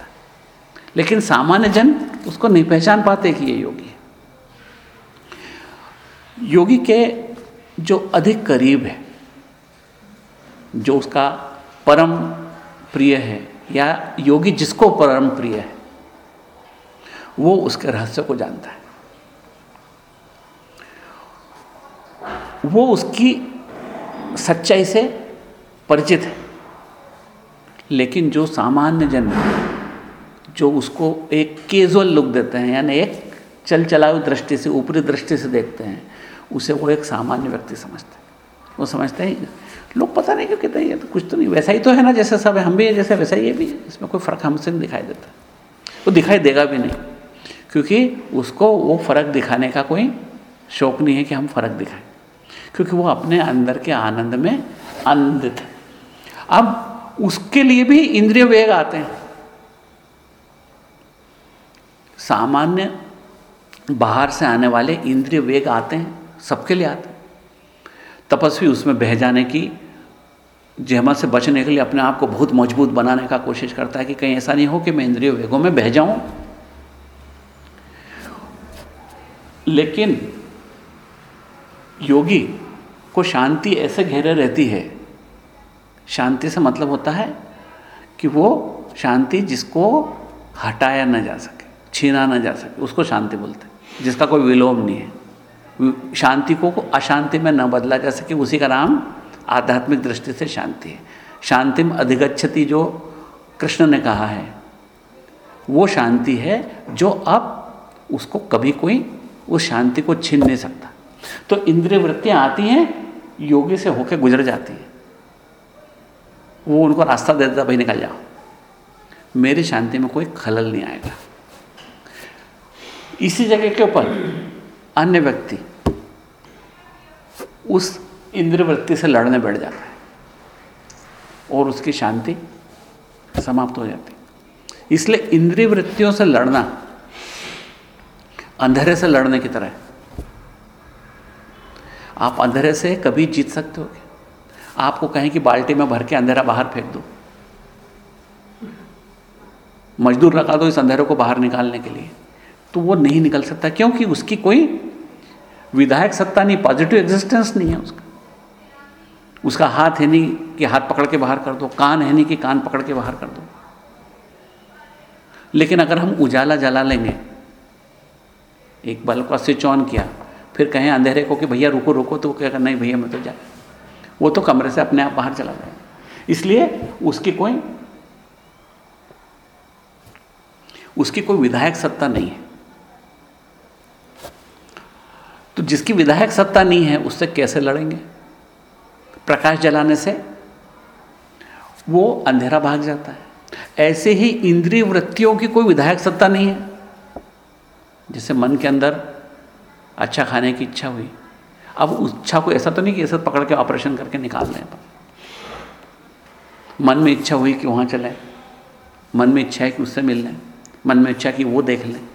लेकिन सामान्य जन उसको नहीं पहचान पाते कि ये योगी है। योगी के जो अधिक करीब है, जो उसका परम प्रिय है, या योगी जिसको परम प्रिय है, वो उसके रहस्य को जानता है। वो उसकी सच्चाई से परिचित है। लेकिन जो सामान्य जन जो उसको एक केजुअल लुक देते हैं, यानी एक चल चलाऊ दृष्टि से, ऊपरी दृष्टि से देखते हैं, उसे वो एक सामान्य व्यक्ति समझते हैं। वो समझते हैं लोग पता नहीं क्यों कहते हैं, ये तो कुछ तो नहीं, वैसा ही तो है ना, जैसे सब है, हम भी जैसे वैसा ही ये भी, इसमें कोई फ़र्क हमसे नहीं दिखाई देता। वो दिखाई देगा भी नहीं, क्योंकि उसको वो फ़र्क दिखाने का कोई शौक नहीं है कि हम फ़र्क दिखाएँ, क्योंकि वो अपने अंदर के आनंद में आनंदित है। अब उसके लिए भी इंद्रिय वेग आते हैं। सामान्य बाहर से आने वाले इंद्रिय वेग आते हैं, सबके लिए आते हैं। तपस्वी उसमें बह जाने की जहमत से बचने के लिए अपने आप को बहुत मज़बूत बनाने का कोशिश करता है कि कहीं ऐसा नहीं हो कि मैं इंद्रिय वेगों में बह जाऊँ। लेकिन योगी को शांति ऐसे घेरे रहती है, शांति से मतलब होता है कि वो शांति जिसको हटाया ना जा सके। छीना ना जा सके, उसको शांति बोलते हैं, जिसका कोई विलोम नहीं है। शांति को अशांति में न बदला जा सके, उसी का नाम आध्यात्मिक दृष्टि से शांति है। शांति में अधिगछति जो कृष्ण ने कहा है, वो शांति है जो अब उसको कभी कोई उस शांति को छीन नहीं सकता। तो इंद्रिय वृत्तियाँ आती हैं, योगी से होकर गुजर जाती हैं। वो उनको रास्ता दे देता, भाई निकल जाओ। मेरी शांति में कोई खलल नहीं आएगा। इसी जगह के ऊपर अन्य व्यक्ति उस इंद्रवृत्ति से लड़ने बैठ जाता है और उसकी शांति समाप्त हो जाती है। इसलिए इंद्रिय वृत्तियों से लड़ना, अंधेरे से लड़ने की तरह है। आप अंधेरे से कभी जीत सकते हो। आपको कहें कि बाल्टी में भर के अंधेरा बाहर फेंक दो। मजदूर लगा दो इस अंधेरे को बाहर निकालने के लिए। तो वो नहीं निकल सकता, क्योंकि उसकी कोई विधायक सत्ता नहीं पॉजिटिव एग्जिस्टेंस नहीं है उसका। उसका हाथ है नहीं कि हाथ पकड़ के बाहर कर दो, कान है नहीं कि कान पकड़ के बाहर कर दो। लेकिन अगर हम उजाला जला लेंगे, एक बल्ब का स्विच ऑन किया, फिर कहें अंधेरे को कि भैया रुको रुको तो कहेगा, नहीं भैया, मैं तो जा वो तो कमरे से अपने आप बाहर चला जाएगा। इसलिए उसकी कोई उसकी कोई विधायक सत्ता नहीं है। तो जिसकी विधायक सत्ता नहीं है, उससे कैसे लड़ेंगे? प्रकाश जलाने से वो अंधेरा भाग जाता है। ऐसे ही इंद्रिय वृत्तियों की कोई विधायक सत्ता नहीं है जैसे मन के अंदर अच्छा खाने की इच्छा हुई। अब उस इच्छा को ऐसा तो नहीं कि ऐसा पकड़ के ऑपरेशन करके निकाल दें मन में इच्छा हुई कि वहाँ चलें। मन में इच्छा है कि उससे मिल लें। मन में इच्छा कि वो देख लें।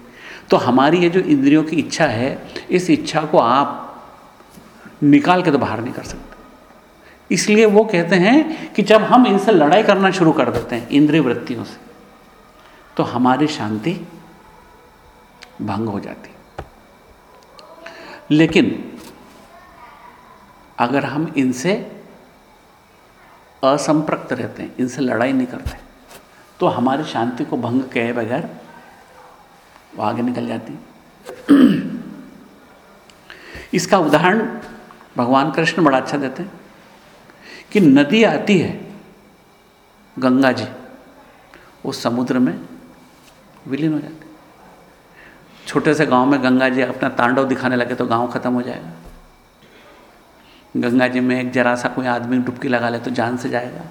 तो हमारी ये जो इंद्रियों की इच्छा है, इस इच्छा को आप निकाल के तो बाहर नहीं कर सकते। इसलिए वो कहते हैं कि जब हम इनसे लड़ाई करना शुरू कर देते हैं, इंद्रिय वृत्तियों से तो हमारी शांति भंग हो जाती लेकिन अगर हम इनसे असंप्रक्त रहते हैं, इनसे लड़ाई नहीं करते तो हमारी शांति को भंग किए बगैर वो आगे निकल जाती। इसका उदाहरण भगवान कृष्ण बड़ा अच्छा देते हैं कि नदी आती है, गंगा जी, वो समुद्र में विलीन हो जाती। छोटे से गाँव में गंगा जी अपना तांडव दिखाने लगे तो गाँव खत्म हो जाएगा। गंगा जी में एक जरा सा कोई आदमी डुबकी लगा ले तो जान से जाएगा।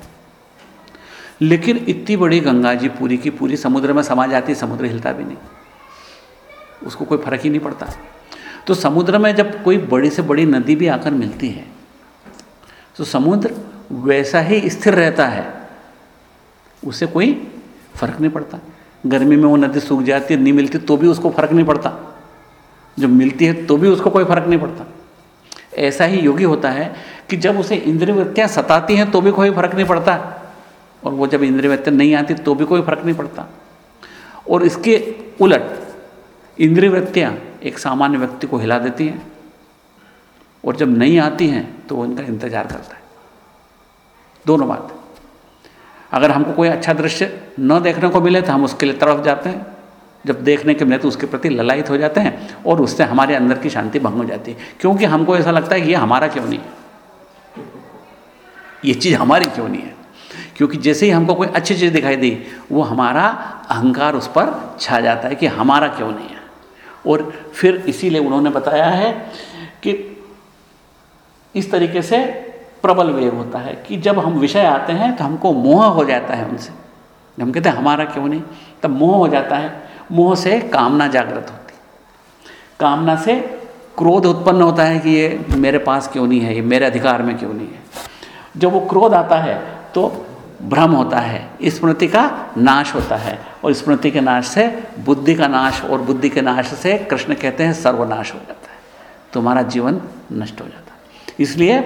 लेकिन इतनी बड़ी गंगा जी पूरी की पूरी समुद्र में समा जाती, समुद्र हिलता भी नहीं। उसको कोई फ़र्क ही नहीं पड़ता। तो समुद्र में जब कोई बड़ी से बड़ी नदी भी आकर मिलती है तो समुद्र वैसा ही स्थिर रहता है, उसे कोई फ़र्क नहीं पड़ता। गर्मी में वो नदी सूख जाती है, नहीं मिलती तो भी उसको फ़र्क नहीं पड़ता। जब मिलती है तो भी उसको कोई फ़र्क नहीं पड़ता। ऐसा ही योगी होता है कि जब उसे इंद्रिय वृत्तियाँ सताती हैं तो भी कोई फ़र्क नहीं पड़ता। और वो जब इंद्रिय वृत्तियाँ नहीं आती तो भी कोई फ़र्क नहीं पड़ता। और इसके उलट इंद्रिय वृत्तियाँ एक सामान्य व्यक्ति को हिला देती हैं और जब नहीं आती हैं तो वो इनका इंतज़ार करता है। दोनों बात। अगर हमको कोई अच्छा दृश्य न देखने को मिले तो हम उसके लिए तड़प जाते हैं। जब देखने के मिले तो उसके प्रति ललायित हो जाते हैं और उससे हमारे अंदर की शांति भंग हो जाती है। क्योंकि हमको ऐसा लगता है कि ये हमारा क्यों नहीं है? ये चीज़ हमारी क्यों नहीं है? क्योंकि जैसे ही हमको कोई अच्छी चीज़ दिखाई दी, वो हमारा अहंकार उस पर छा जाता है कि हमारा क्यों नहीं है। और फिर इसीलिए उन्होंने बताया है कि इस तरीके से प्रबल वेग होता है कि जब हम विषय आते हैं तो हमको मोह हो जाता है उनसे। हम कहते हैं, हमारा क्यों नहीं? तब मोह हो जाता है। मोह से कामना जागृत होती कामना से क्रोध उत्पन्न होता है कि ये मेरे पास क्यों नहीं है, ये मेरे अधिकार में क्यों नहीं है। जब वो क्रोध आता है तो भ्रम होता है, स्मृति का नाश होता है और स्मृति के नाश से बुद्धि का नाश और बुद्धि के नाश से कृष्ण कहते हैं सर्वनाश हो जाता है, तुम्हारा जीवन नष्ट हो जाता है। इसलिए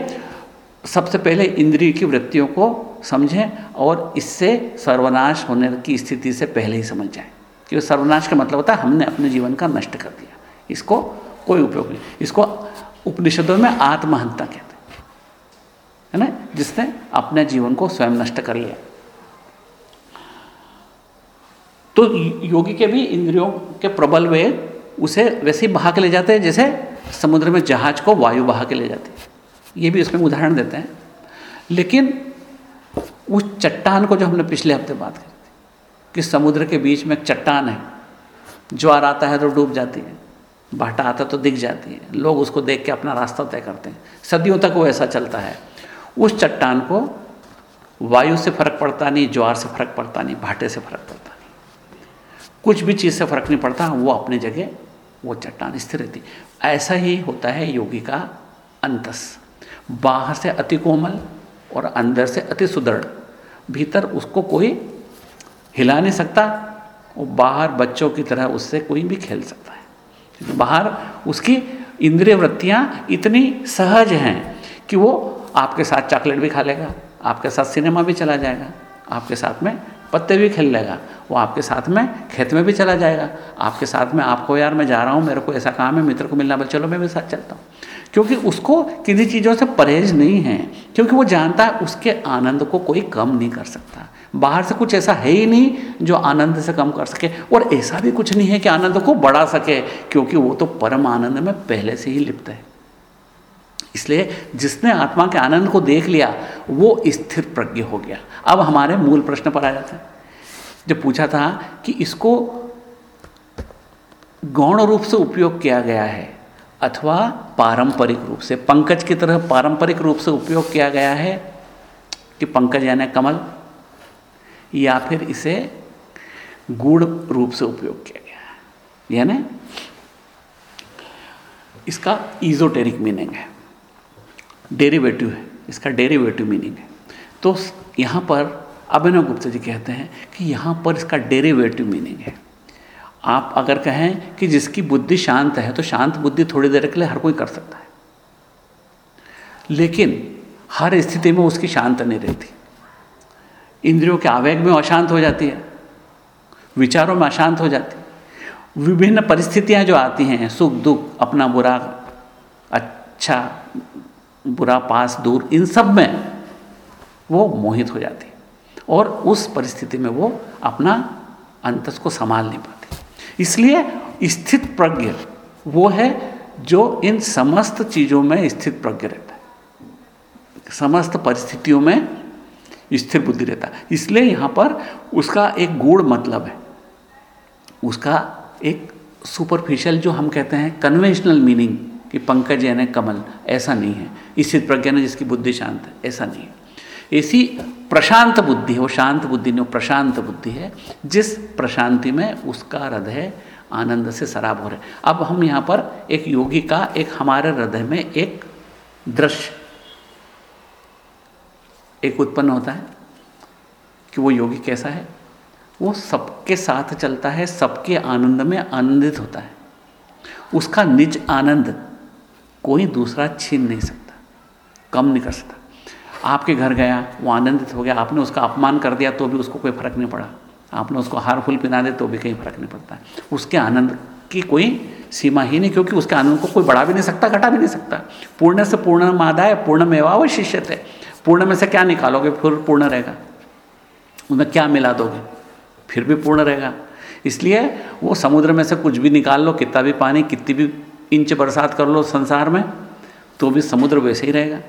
सबसे पहले इंद्रिय की वृत्तियों को समझें और इससे सर्वनाश होने की स्थिति से पहले ही समझ जाएँ, क्योंकि सर्वनाश का मतलब होता है हमने अपने जीवन का नष्ट कर दिया, इसको कोई उपयोग नहीं। इसको उपनिषदों में आत्महत्या कहते हैं ना? जिसने अपने जीवन को स्वयं नष्ट कर लिया। तो योगी के भी इंद्रियों के प्रबल वे उसे वैसे ही बहा के ले जाते हैं, जैसे समुद्र में जहाज़ को वायु बहा के ले जाती है। ये भी उसमें उदाहरण देते हैं। लेकिन उस चट्टान को जो हमने पिछले हफ़्ते बात करी थी, कि समुद्र के बीच में एक चट्टान है, ज्वार आता है तो डूब जाती है भाटा आता तो दिख जाती है, लोग उसको देख के अपना रास्ता तय करते हैं। सदियों तक वो ऐसा चलता है। उस चट्टान को वायु से फ़र्क पड़ता नहीं, ज्वार से फ़र्क पड़ता नहीं, भाटे से फ़र्क पड़ता नहीं। कुछ भी चीज़ से फ़र्क नहीं पड़ता, वो अपनी जगह, वो चट्टान स्थिर रहती। ऐसा ही होता है योगी का अंतस। बाहर से अति कोमल और अंदर से अति सुदृढ़। भीतर उसको कोई हिला नहीं सकता, और बाहर बच्चों की तरह उससे कोई भी खेल सकता है। बाहर उसकी इंद्रिय वृत्तियाँ इतनी सहज हैं कि वो आपके साथ चॉकलेट भी खा लेगा, आपके साथ सिनेमा भी चला जाएगा, आपके साथ में पत्ते भी खेल लेगा, वो आपके साथ में खेत में भी चला जाएगा, आपके साथ में आपको यार मैं जा रहा हूँ, मेरे को ऐसा काम है, मित्र को मिलना बोल चलो मैं भी साथ चलता हूँ। क्योंकि उसको किसी चीज़ों से परहेज नहीं है, क्योंकि वो जानता है उसके आनंद को कोई कम नहीं कर सकता। बाहर से कुछ ऐसा है ही नहीं जो आनंद से कम कर सके, और ऐसा भी कुछ नहीं है कि आनंद को बढ़ा सके, क्योंकि वो तो परम आनंद में पहले से ही लिप्त है। इसलिए जिसने आत्मा के आनंद को देख लिया, वो स्थिर प्रज्ञ हो गया। अब हमारे मूल प्रश्न पर आ जाते हैं। जब पूछा था कि इसको गौण रूप से उपयोग किया गया है अथवा पारंपरिक रूप से, पंकज की तरह पारंपरिक रूप से उपयोग किया गया है कि पंकज यानी कमल, या फिर इसे गुड़ रूप से उपयोग किया गया है। यानी इसका इजोटेरिक मीनिंग है। डेरिवेटिव है, इसका डेरिवेटिव मीनिंग है। तो यहाँ पर अभिनव गुप्ता जी कहते हैं कि यहाँ पर इसका डेरिवेटिव मीनिंग है। आप अगर कहें कि जिसकी बुद्धि शांत है तो शांत बुद्धि थोड़ी देर के लिए हर कोई कर सकता है। लेकिन हर स्थिति में उसकी शांत नहीं रहती। इंद्रियों के आवेग में अशांत हो जाती है, विचारों में अशांत हो जाती है। विभिन्न परिस्थितियाँ जो आती हैं, सुख दुख, अपना बुरा अच्छा बुरा पास, दूर, इन सब में वो मोहित हो जाती और उस परिस्थिति में वो अपना अंतस को संभाल नहीं पाती। इसलिए स्थित प्रज्ञ वो है जो इन समस्त चीज़ों में स्थित प्रज्ञ रहता है। समस्त परिस्थितियों में स्थिर बुद्धि रहता है। इसलिए यहाँ पर उसका एक गूढ़ मतलब है। उसका एक सुपरफिशियल जो हम कहते हैं कन्वेंशनल मीनिंग कि पंकज यानी कमल, ऐसा नहीं है। स्थित प्रज्ञा ने जिसकी बुद्धि शांत है, ऐसा नहीं है। ऐसी प्रशांत बुद्धि है, वो शांत बुद्धि नहीं, वो प्रशांत बुद्धि है, जिस प्रशांति में उसका हृदय आनंद से शराब हो रहा है। अब हम यहाँ पर एक योगी का, एक हमारे हृदय में एक दृश्य, एक उत्पन्न होता है कि वो योगी कैसा है। वो सबके साथ चलता है, सबके आनंद में आनंदित होता है। उसका निज आनंद कोई दूसरा छीन नहीं सकता, कम नहीं कर सकता। आपके घर गया, वो आनंदित हो गया, आपने उसका अपमान कर दिया तो भी उसको कोई फ़र्क नहीं पड़ा। आपने उसको हार फूल पिना दे तो भी कहीं फ़र्क नहीं पड़ता। उसके आनंद की कोई सीमा ही नहीं, क्योंकि उसके आनंद को कोई बढ़ा भी नहीं सकता, घटा भी नहीं सकता। पूर्ण से पूर्ण मादाय, पूर्ण मेवा शिष्य थे। पूर्ण में से क्या निकालोगे? फिर पूर्ण रहेगा। उनमें क्या मिला दोगे? फिर भी पूर्ण रहेगा। इसलिए वो समुद्र में से कुछ भी निकाल लो, कितना भी पानी, कितनी भी इंच बरसात कर लो संसार में तो भी समुद्र वैसे ही रहेगा।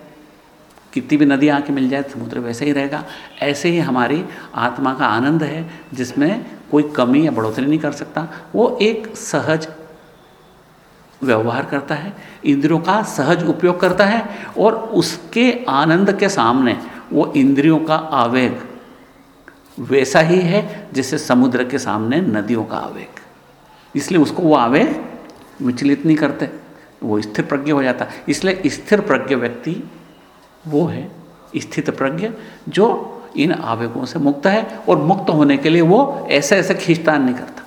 कितनी भी नदी आके मिल जाए, समुद्र वैसे ही रहेगा। ऐसे ही हमारी आत्मा का आनंद है, जिसमें कोई कमी या बढ़ोतरी नहीं कर सकता। वो एक सहज व्यवहार करता है, इंद्रियों का सहज उपयोग करता है, और उसके आनंद के सामने वो इंद्रियों का आवेग वैसा ही है जैसे समुद्र के सामने नदियों का आवेग। इसलिए उसको वो आवेग विचलित नहीं करते, वो स्थिर प्रज्ञ हो जाता। इसलिए स्थिर प्रज्ञ व्यक्ति वो है, स्थित प्रज्ञ, जो इन आवेगों से मुक्त है और मुक्त होने के लिए वो ऐसे ऐसे खींचतान नहीं करता।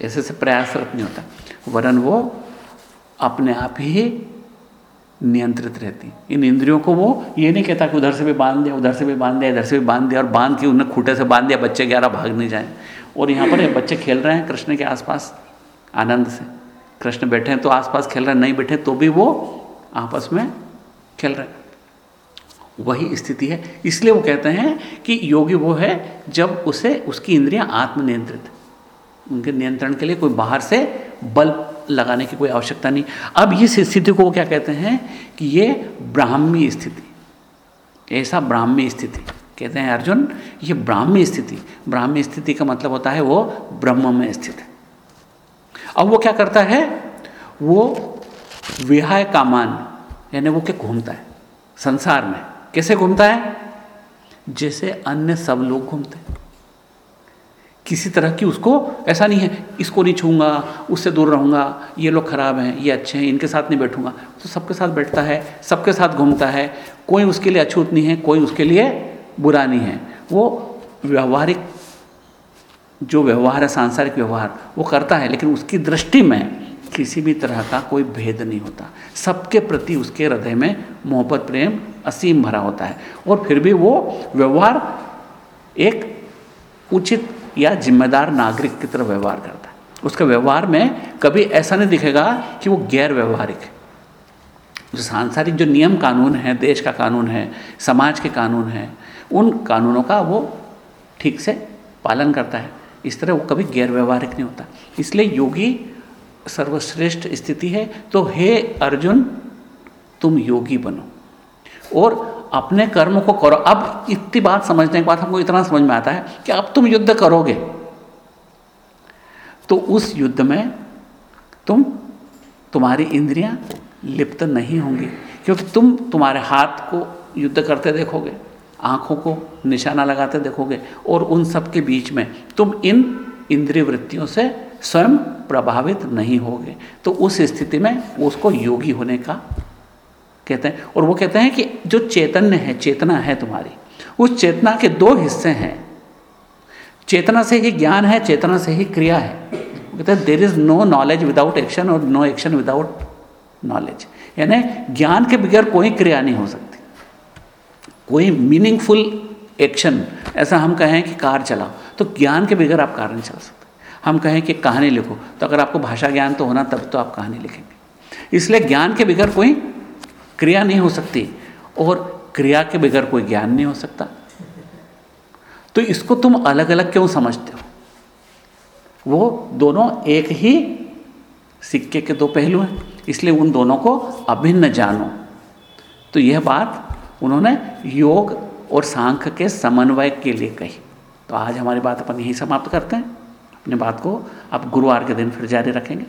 ऐसे ऐसे प्रयासरत नहीं होता। वरन वो अपने आप ही नियंत्रित रहती। इन इंद्रियों को वो ये नहीं कहता कि उधर से भी बाँध दिया, उधर से भी बाँध दिया, इधर से भी बाँध दिया और बाँध के उन्हें खूटे से बाँध दिया, बच्चे ग्यारह भाग नहीं जाए। और यहाँ पर बच्चे खेल रहे हैं कृष्ण के आसपास, आनंद से। कृष्ण बैठे हैं तो आसपास खेल रहे हैं, नहीं बैठे तो भी वो आपस में खेल रहे हैं। वही स्थिति है। इसलिए वो कहते हैं कि योगी वो है, जब उसे, उसकी इंद्रियाँ आत्मनियंत्रित। उनके नियंत्रण के लिए कोई बाहर से बल लगाने की कोई आवश्यकता नहीं। अब इस स्थिति को क्या कहते हैं कि ये ब्राह्मी स्थिति। ऐसा ब्राह्मी स्थिति। कहते हैं अर्जुन, ये ब्राह्मी स्थिति। ब्राह्मी स्थिति का मतलब होता है वो ब्रह्म में स्थित है। अब वो क्या करता है? वो विहाय कामान, यानी वो क्या घूमता है? संसार में। कैसे घूमता है? जैसे अन्य सब लोग घूमते हैं। किसी तरह की उसको, ऐसा नहीं है, इसको नहीं छूँगा, उससे दूर रहूँगा, ये लोग खराब हैं, ये अच्छे हैं, इनके साथ नहीं बैठूँगा। तो सबके साथ बैठता है, सबके साथ घूमता है। कोई उसके लिए अछूत नहीं है, कोई उसके लिए बुरा नहीं है। वो व्यवहारिक जो व्यवहार है, सांसारिक व्यवहार, वो करता है, लेकिन उसकी दृष्टि में किसी भी तरह का कोई भेद नहीं होता। सबके प्रति उसके हृदय में मोहब्बत, प्रेम असीम भरा होता है। और फिर भी वो व्यवहार एक उचित या जिम्मेदार नागरिक की तरह व्यवहार करता है। उसके व्यवहार में कभी ऐसा नहीं दिखेगा कि वो गैर व्यवहारिक है। जो सांसारिक जो नियम कानून है, देश का कानून है, समाज के कानून हैं, उन कानूनों का वो ठीक से पालन करता है। इस तरह वो कभी गैर व्यवहारिक नहीं होता। इसलिए योगी सर्वश्रेष्ठ स्थिति है। तो हे अर्जुन, तुम योगी बनो। और अपने कर्म को करो। अब इतनी बात समझने के बाद हमको इतना समझ में आता है कि अब तुम युद्ध करोगे। तो उस युद्ध में तुम, तुम्हारी इंद्रियाँ लिप्त नहीं होंगी। क्योंकि तुम तुम्हारे हाथ को युद्ध करते देखोगे। आँखों को निशाना लगाते देखोगे और उन सब के बीच में तुम इन इंद्रिय वृत्तियों से स्वयं प्रभावित नहीं होगे। तो उस स्थिति में उसको योगी होने का कहते हैं। और वो कहते हैं कि जो चैतन्य है, चेतना है तुम्हारी, उस चेतना के दो हिस्से हैं। चेतना से ही ज्ञान है, चेतना से ही क्रिया है। कहते हैं there is no knowledge without action और नो एक्शन विदाउट नॉलेज यानी ज्ञान के बगैर कोई क्रिया नहीं हो सकती। कोई मीनिंगफुल एक्शन ऐसा हम कहें कि कार चलाओ तो ज्ञान के बगैर आप कार नहीं चला सकते। हम कहें कि कहानी लिखो तो अगर आपको भाषा ज्ञान तो होना, तब तो आप कहानी लिखेंगे। इसलिए ज्ञान के बगैर कोई क्रिया नहीं हो सकती, और क्रिया के बगैर कोई ज्ञान नहीं हो सकता। तो इसको तुम अलग अलग क्यों समझते हो? वो दोनों एक ही सिक्के के दो पहलू हैं, इसलिए उन दोनों को अभिन्न जानो। तो यह बात उन्होंने योग और सांख्य के समन्वय के लिए कही। तो आज हमारी बात अपन यही समाप्त करते हैं। अपने बात को अब गुरुवार के दिन फिर जारी रखेंगे।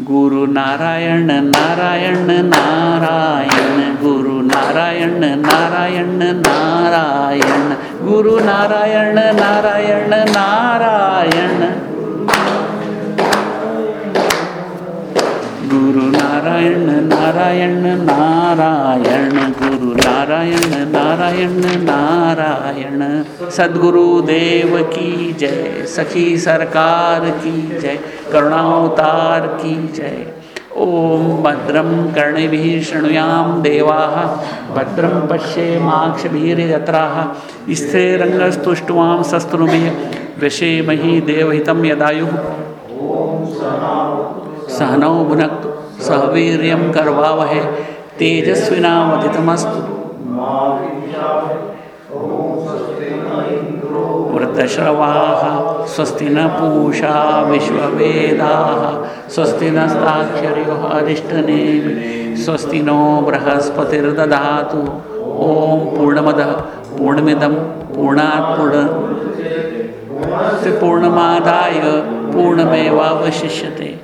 गुरु नारायण नारायण नारायण, गुरु नारायण नारायण नारायण, गुरु नारायण नारायण नारायण। गुरु नारायण नारायण नारायण गुरु नारायण नारायण नारायण सदगुरुदेव की जय सखी सरकार की जय करुणावतार की जय ओम भद्रं कर्णिभिः शृणुयां देवाः भद्रं पश्येमाक्षभिर्यत्राः स्थिरङ्गस्तुष्ट्वां शस्त्रुभिः वृषेमहि देवहितं यदायुः सहनौ भुनक्तु सह वीर्यं कर्वावहे। तेजस्विनावधितमस्तु वृद्धश्रवाः, स्वस्ति न पूषा विश्ववेदाः, स्वस्ति नस्ताक्षर्यो स्वस्ति नो बृहस्पतिर्दधातु ॐ पूर्णमदः, पूर्णमिदं पूर्णात् पूर्ण पूर्णमादाय पूर्णमेवावशिष्यते।